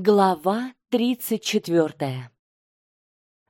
Глава тридцать четвертая.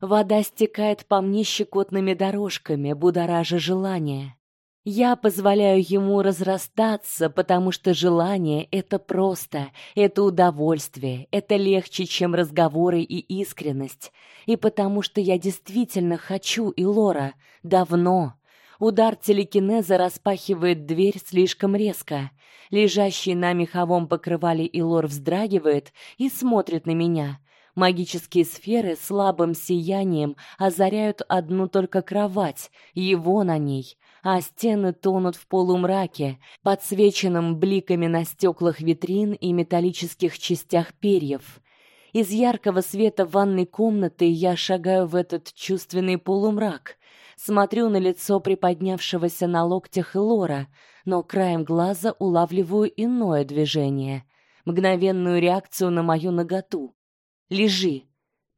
Вода стекает по мне щекотными дорожками, будоража желание. Я позволяю ему разрастаться, потому что желание это просто, это удовольствие, это легче, чем разговоры и искренность, и потому что я действительно хочу и Лора давно. Удар телекинеза распахивает дверь слишком резко. Лежащий на меховом покрывале Илор вздрагивает и смотрит на меня. Магические сферы слабым сиянием озаряют одну только кровать, его на ней, а стены тонут в полумраке, подсвеченном бликами на стеклах витрин и металлических частях перьев. Из яркого света ванной комнаты я шагаю в этот чувственный полумрак смотрю на лицо приподнявшегося на локтях Лора, но краем глаза улавливаю иное движение, мгновенную реакцию на мою наготу. Лежи,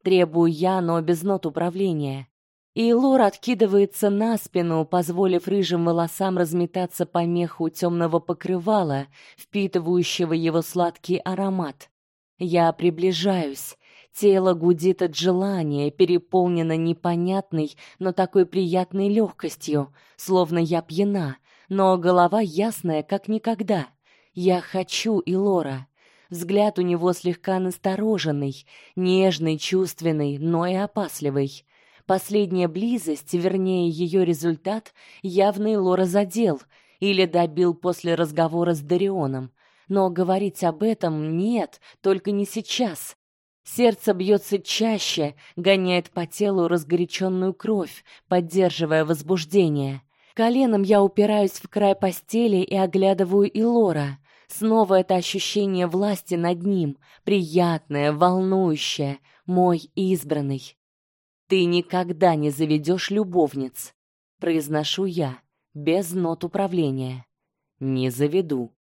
требую я, но без нот управления. И Лор откидывается на спину, позволив рыжим волосам разметаться по меху темного покрывала, впитывающего его сладкий аромат. Я приближаюсь, Тело гудит от желания, переполнено непонятной, но такой приятной легкостью, словно я пьяна, но голова ясная, как никогда. Я хочу и Лора. Взгляд у него слегка настороженный, нежный, чувственный, но и опасливый. Последняя близость, вернее, ее результат, явно Лора задел или добил после разговора с Дарионом. Но говорить об этом нет, только не сейчас. Сердце бьется чаще, гоняет по телу разгоряченную кровь, поддерживая возбуждение. Коленом я упираюсь в край постели и оглядываю Илора. Снова это ощущение власти над ним, приятное, волнующее, мой избранный. Ты никогда не заведешь любовниц, произношу я, без нот управления. Не заведу,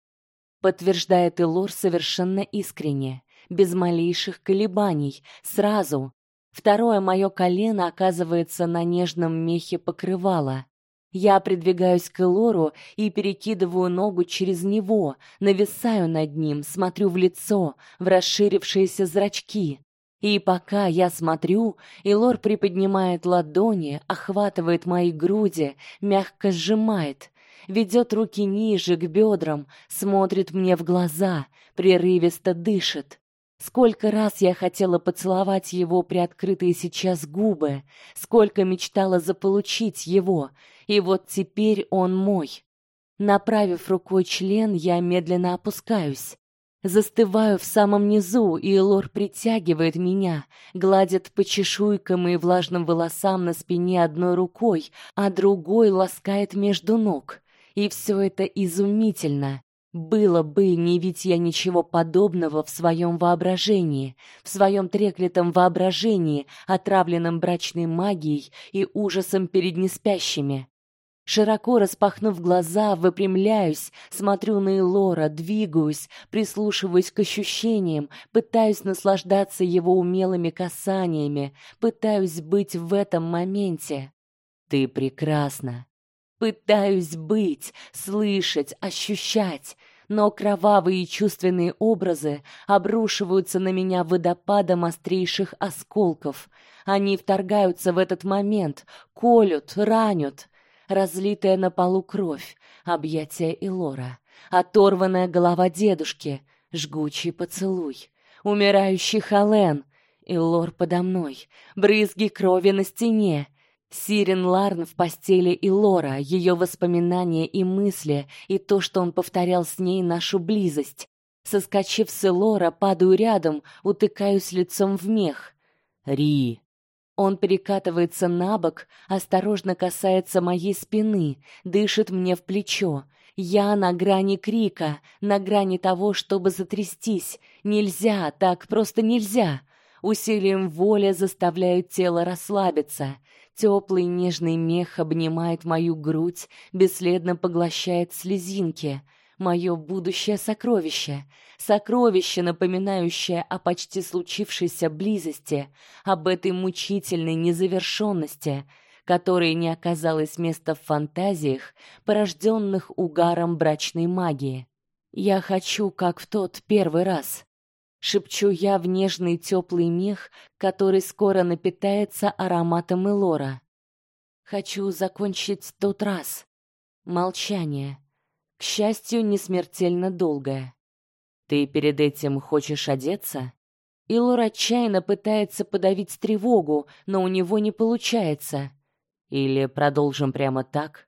подтверждает Илор совершенно искренне без малейших колебаний, сразу. Второе мое колено оказывается на нежном мехе покрывала. Я придвигаюсь к Элору и перекидываю ногу через него, нависаю над ним, смотрю в лицо, в расширившиеся зрачки. И пока я смотрю, Элор приподнимает ладони, охватывает мои груди, мягко сжимает, ведет руки ниже к бедрам, смотрит мне в глаза, прерывисто дышит. Сколько раз я хотела поцеловать его приоткрытые сейчас губы, сколько мечтала заполучить его, и вот теперь он мой. Направив рукой член, я медленно опускаюсь. Застываю в самом низу, и Лор притягивает меня, гладит по чешуйкам и влажным волосам на спине одной рукой, а другой ласкает между ног. И все это изумительно. Было бы, не ведь я ничего подобного в своем воображении, в своем треклятом воображении, отравленном брачной магией и ужасом перед неспящими. Широко распахнув глаза, выпрямляюсь, смотрю на Элора, двигаюсь, прислушиваюсь к ощущениям, пытаюсь наслаждаться его умелыми касаниями, пытаюсь быть в этом моменте. Ты прекрасна, Пытаюсь быть, слышать, ощущать, но кровавые чувственные образы обрушиваются на меня водопадом острейших осколков. Они вторгаются в этот момент, колют, ранят. Разлитая на полу кровь, объятия Илора, оторванная голова дедушки, жгучий поцелуй, умирающий Хален, Илор подо мной, брызги крови на стене, Сирен Ларн в постели и Лора, ее воспоминания и мысли, и то, что он повторял с ней нашу близость. Соскочив с Лора, падаю рядом, утыкаюсь лицом в мех. Ри. Он перекатывается на бок, осторожно касается моей спины, дышит мне в плечо. Я на грани крика, на грани того, чтобы затрястись. Нельзя, так просто нельзя. Усилием воли заставляю тело расслабиться. Теплый нежный мех обнимает мою грудь, бесследно поглощает слезинки. Мое будущее сокровище, сокровище, напоминающее о почти случившейся близости, об этой мучительной незавершенности, которой не оказалось места в фантазиях, порожденных угаром брачной магии. Я хочу, как в тот первый раз, Шепчу я в нежный теплый мех, который скоро напитается ароматом Элора. Хочу закончить тот раз. Молчание. К счастью, не смертельно долгое. Ты перед этим хочешь одеться? Илор отчаянно пытается подавить тревогу, но у него не получается. Или продолжим прямо так?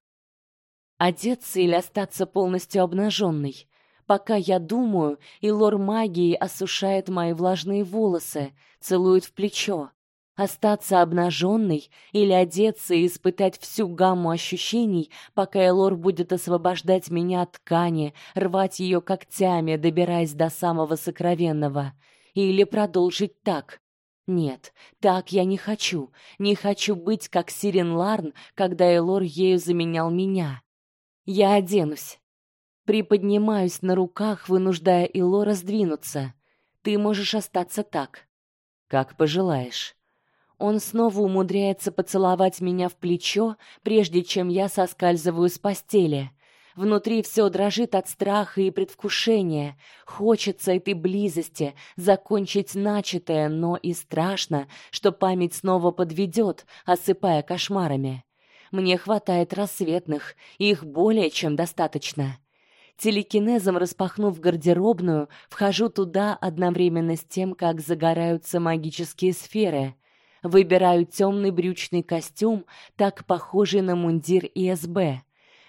Одеться или остаться полностью обнаженной? Пока я думаю, Илор магией осушает мои влажные волосы, целует в плечо. Остаться обнаженной или одеться и испытать всю гамму ощущений, пока Элор будет освобождать меня от ткани, рвать ее когтями, добираясь до самого сокровенного — или продолжить так. Нет, так я не хочу. Не хочу быть как Сирен Ларн, когда Элор ею заменял меня. Я оденусь. Приподнимаюсь на руках, вынуждая Элора сдвинуться. Ты можешь остаться так, как пожелаешь. Он снова умудряется поцеловать меня в плечо, прежде чем я соскальзываю с постели. Внутри все дрожит от страха и предвкушения. Хочется этой близости, закончить начатое, но и страшно, что память снова подведет, осыпая кошмарами. Мне хватает рассветных, их более чем достаточно. Телекинезом распахнув гардеробную, вхожу туда одновременно с тем, как загораются магические сферы. Выбираю темный брючный костюм, так похожий на мундир ИСБ.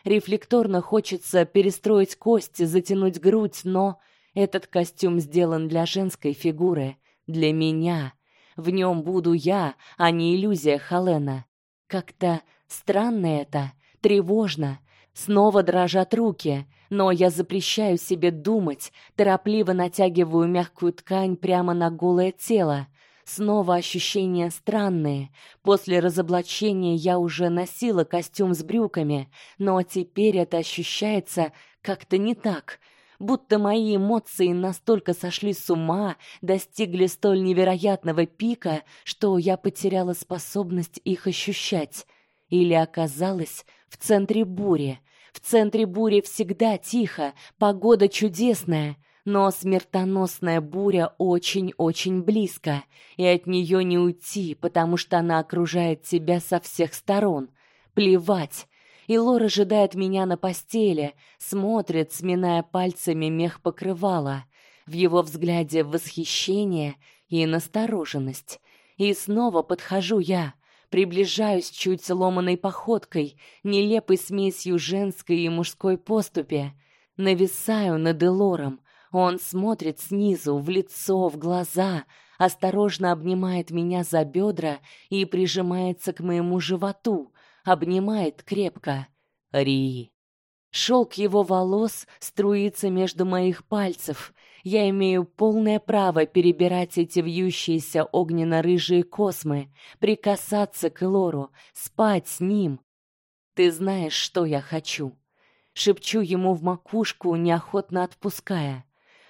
Рефлекторно хочется перестроить кости, затянуть грудь, но этот костюм сделан для женской фигуры, для меня. В нем буду я, а не иллюзия Халена. Как-то странно это, тревожно. Снова дрожат руки, но я запрещаю себе думать, торопливо натягиваю мягкую ткань прямо на голое тело. Снова ощущения странные. После разоблачения я уже носила костюм с брюками, но теперь это ощущается как-то не так. Будто мои эмоции настолько сошли с ума, достигли столь невероятного пика, что я потеряла способность их ощущать. Или оказалась в центре бури. В центре бури всегда тихо, погода чудесная — но смертоносная буря очень-очень близко, и от нее не уйти, потому что она окружает тебя со всех сторон. Плевать. И Лора ожидает меня на постели, смотрит, сминая пальцами мех покрывала. В его взгляде восхищение и настороженность. И снова подхожу я, приближаюсь чуть ломаной походкой, нелепой смесью женской и мужской поступи, нависаю над Элором, он смотрит снизу, в лицо, в глаза, осторожно обнимает меня за бедра и прижимается к моему животу, обнимает крепко. Ри. Шелк его волос струится между моих пальцев. Я имею полное право перебирать эти вьющиеся огненно-рыжие космы, прикасаться к Лору, спать с ним. Ты знаешь, что я хочу. Шепчу ему в макушку, неохотно отпуская.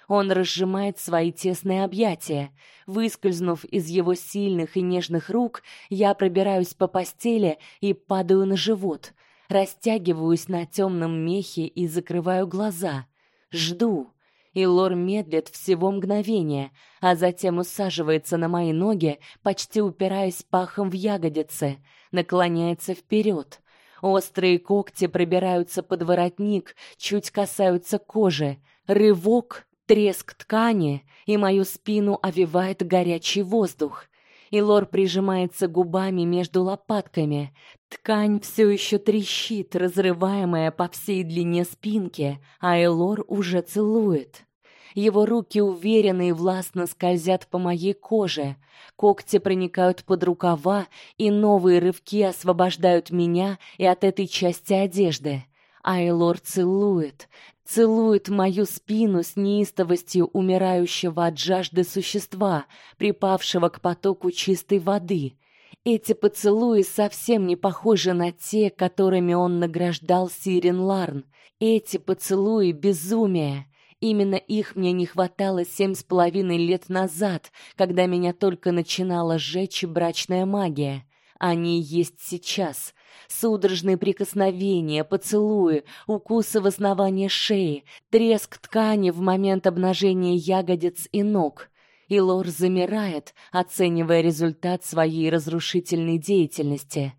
Он разжимает свои тесные объятия. Выскользнув из его сильных и нежных рук, я пробираюсь по постели и падаю на живот. Растягиваюсь на темном мехе и закрываю глаза. Жду. И Лор медлит всего мгновение, а затем усаживается на мои ноги, почти упираясь пахом в ягодицы, наклоняется вперед. Острые когти пробираются под воротник, чуть касаются кожи. Рывок, Треск ткани, и мою спину овивает горячий воздух. И Лор прижимается губами между лопатками. Ткань все еще трещит, разрываемая по всей длине спинки, а Элор уже целует. Его руки уверенно и властно скользят по моей коже. Когти проникают под рукава, и новые рывки освобождают меня и от этой части одежды. Айлор целует, целует мою спину с неистовостью умирающего от жажды существа, припавшего к потоку чистой воды. Эти поцелуи совсем не похожи на те, которыми он награждал Сирен Ларн. Эти поцелуи безумие. Именно их мне не хватало семь с половиной лет назад, когда меня только начинала сжечь брачная магия. Они есть сейчас, Судорожные прикосновения, поцелуи, укусы в основание шеи, треск ткани в момент обнажения ягодиц и ног. и Лор замирает, оценивая результат своей разрушительной деятельности.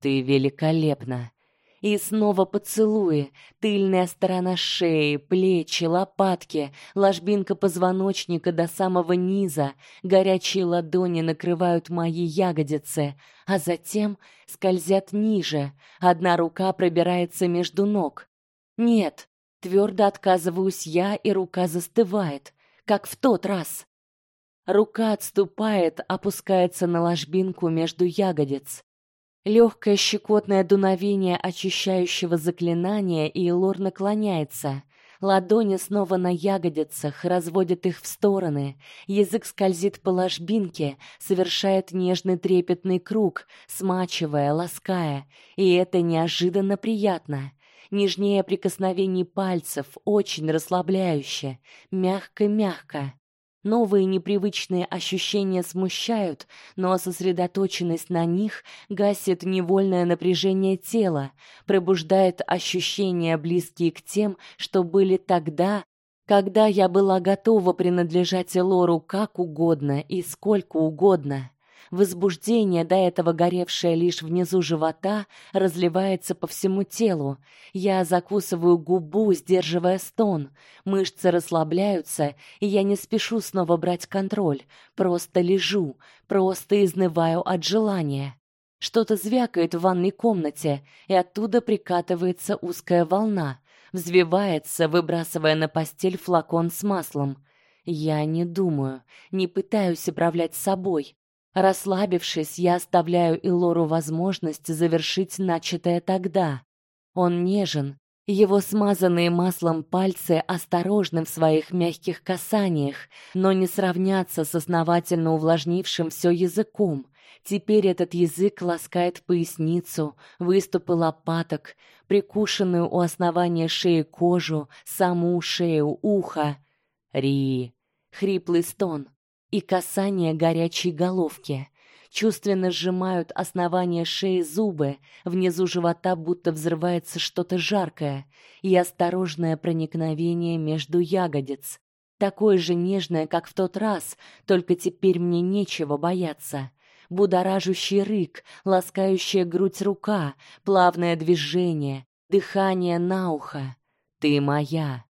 Ты великолепна. И снова поцелуи, тыльная сторона шеи, плечи, лопатки, ложбинка позвоночника до самого низа, горячие ладони накрывают мои ягодицы, а затем скользят ниже. Одна рука пробирается между ног. Нет, твердо отказываюсь я, и рука застывает, как в тот раз. Рука отступает, опускается на ложбинку между ягодиц. Легкое щекотное дуновение очищающего заклинания, и Лор наклоняется. Ладони снова на ягодицах, разводит их в стороны. Язык скользит по ложбинке, совершает нежный трепетный круг, смачивая, лаская, и это неожиданно приятно. Нежнее прикосновений пальцев, очень расслабляюще, мягко-мягко. Новые непривычные ощущения смущают, но сосредоточенность на них гасит невольное напряжение тела, пробуждает ощущения близкие к тем, что были тогда, когда я была готова принадлежать Элору как угодно и сколько угодно. Возбуждение, до этого горевшее лишь внизу живота, разливается по всему телу. Я закусываю губу, сдерживая стон. Мышцы расслабляются, и я не спешу снова брать контроль. Просто лежу, просто изнываю от желания. Что-то звякает в ванной комнате, и оттуда прикатывается узкая волна, взвивается, выбрасывая на постель флакон с маслом. Я не думаю, не пытаюсь управлять собой, Расслабившись, я оставляю Илору возможность завершить начатое тогда. Он нежен, его смазанные маслом пальцы осторожны в своих мягких касаниях, но не сравнятся с основательно увлажнившим все языком. Теперь этот язык ласкает поясницу, выступы лопаток, прикушенную у основания шеи кожу, саму шею, ухо. Ри, хриплый стон и касание горячей головки. Чувственно сжимают основание шеи зубы, внизу живота будто взрывается что-то жаркое, и осторожное проникновение между ягодиц. Такое же нежное, как в тот раз, только теперь мне нечего бояться. Будоражущий рык, ласкающая грудь рука, плавное движение, дыхание на ухо. Ты моя.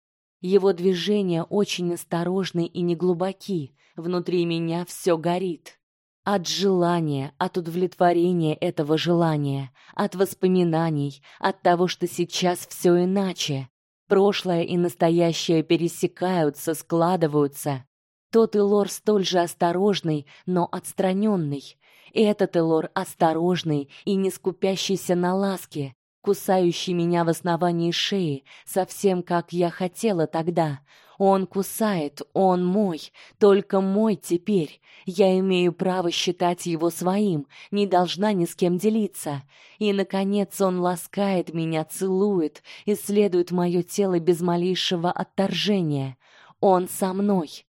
Его движения очень осторожны и неглубоки, Внутри меня все горит. От желания, от удовлетворения этого желания, от воспоминаний, от того, что сейчас все иначе. Прошлое и настоящее пересекаются, складываются. Тот Илор столь же осторожный, но отстраненный. Этот Илор осторожный и не скупящийся на ласки, кусающий меня в основании шеи, совсем как я хотела тогда, он кусает, он мой, только мой теперь. Я имею право считать его своим, не должна ни с кем делиться. И наконец он ласкает меня, целует, исследует мое тело без малейшего отторжения. Он со мной.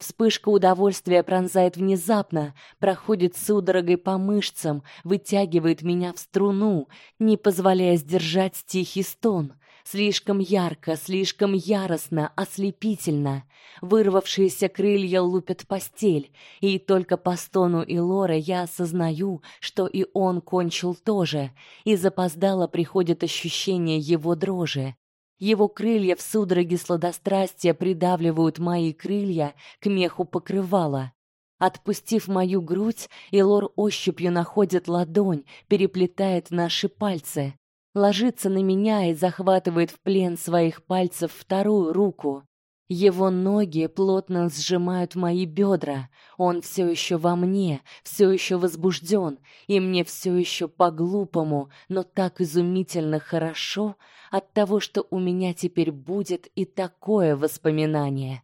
Вспышка удовольствия пронзает внезапно, проходит судорогой по мышцам, вытягивает меня в струну, не позволяя сдержать тихий стон. Слишком ярко, слишком яростно, ослепительно. Вырвавшиеся крылья лупят постель, и только по стону Илора я осознаю, что и он кончил тоже, и запоздало приходит ощущение его дрожи. Его крылья в судороге сладострастия придавливают мои крылья к меху покрывала. Отпустив мою грудь, Илор ощупью находит ладонь, переплетает наши пальцы ложится на меня и захватывает в плен своих пальцев вторую руку. Его ноги плотно сжимают мои бедра. Он все еще во мне, все еще возбужден, и мне все еще по-глупому, но так изумительно хорошо от того, что у меня теперь будет и такое воспоминание.